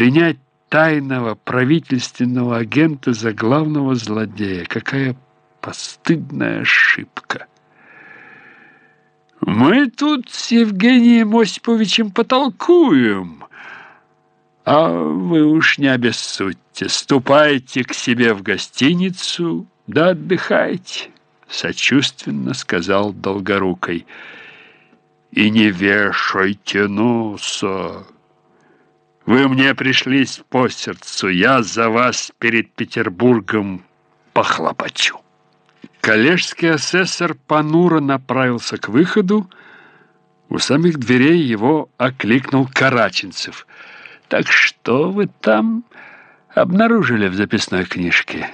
принять тайного правительственного агента за главного злодея. Какая постыдная ошибка! Мы тут с Евгением Осиповичем потолкуем, а вы уж не обессудьте. Ступайте к себе в гостиницу, да отдыхайте, сочувственно сказал Долгорукой. И не вешайте носа. Вы мне пришлись по сердцу, я за вас перед Петербургом похлопочу. Коллежский асессор понуро направился к выходу. У самих дверей его окликнул Караченцев. «Так что вы там обнаружили в записной книжке?»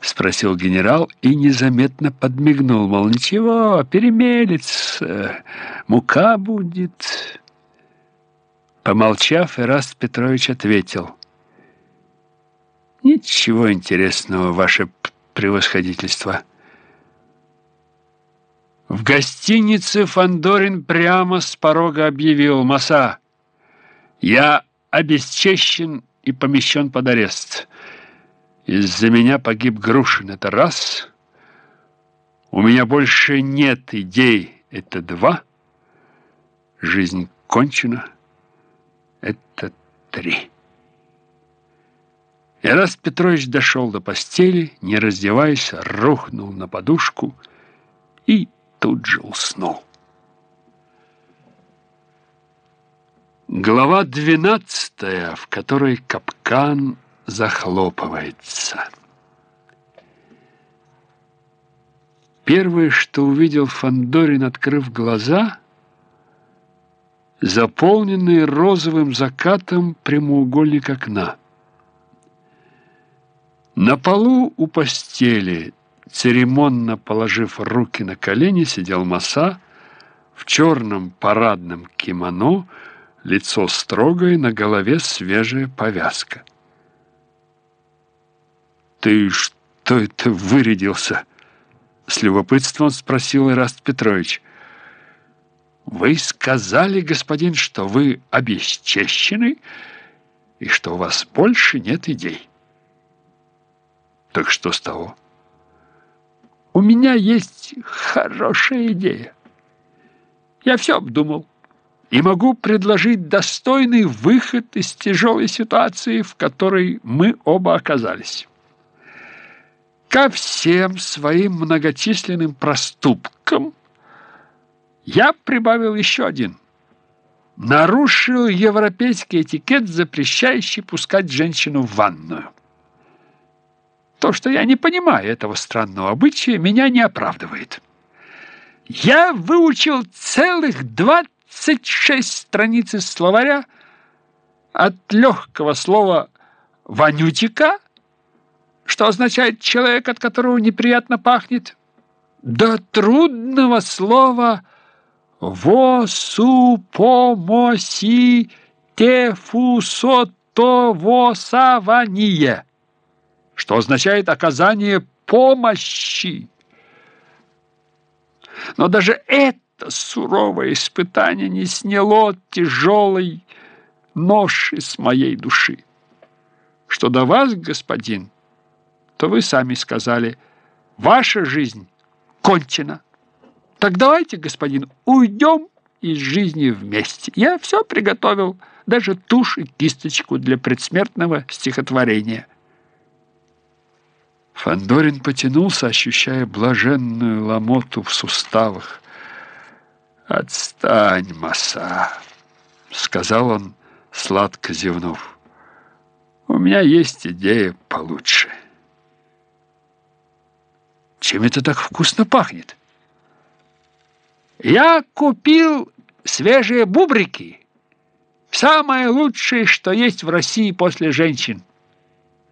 Спросил генерал и незаметно подмигнул, мол, ничего, перемелется, мука будет. Помолчав, Ираст Петрович ответил. «Ничего интересного, ваше превосходительство». В гостинице Фандорин прямо с порога объявил «Маса, я обесчещен и помещен под арест. Из-за меня погиб Грушин, это раз. У меня больше нет идей, это два. Жизнь кончена» это три. И раз Петрович дошел до постели, не раздеваясь, рухнул на подушку и тут же уснул. Глава двенадцатая, в которой капкан захлопывается. Первое, что увидел Фандорин, открыв глаза — заполненный розовым закатом прямоугольник окна. На полу у постели, церемонно положив руки на колени, сидел Маса в черном парадном кимоно, лицо строгое, на голове свежая повязка. «Ты что это вырядился?» С любопытством спросил Ираст Петрович. Вы сказали, господин, что вы обесчещены и что у вас больше нет идей. Так что с того? У меня есть хорошая идея. Я все обдумал и могу предложить достойный выход из тяжелой ситуации, в которой мы оба оказались. Ко всем своим многочисленным проступкам я прибавил еще один. Нарушил европейский этикет, запрещающий пускать женщину в ванную. То, что я не понимаю этого странного обычая, меня не оправдывает. Я выучил целых 26 страниц из словаря от легкого слова «вонютика», что означает «человек, от которого неприятно пахнет», до трудного слова «вонютика» Восупомоси тефусотовосавание, что означает оказание помощи. Но даже это суровое испытание не сняло тяжелый нож из моей души. Что до вас, господин, то вы сами сказали, ваша жизнь кончена. Так давайте, господин, уйдем из жизни вместе. Я все приготовил, даже тушь и кисточку для предсмертного стихотворения. Фандорин потянулся, ощущая блаженную ломоту в суставах. «Отстань, Маса!» — сказал он, сладко зевнув. «У меня есть идея получше». «Чем это так вкусно пахнет?» Я купил свежие бубрики. Самое лучшее, что есть в России после женщин.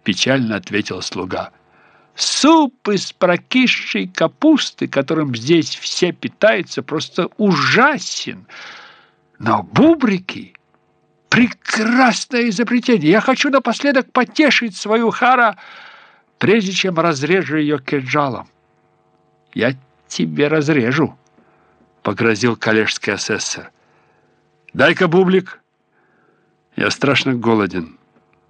Печально ответил слуга. Суп из прокисшей капусты, которым здесь все питаются, просто ужасен. Но бубрики — прекрасное изобретение. Я хочу напоследок потешить свою хара, прежде чем разрежу ее кинжалом. Я тебе разрежу погрозил коллежский асессор. «Дай-ка бублик!» Я страшно голоден.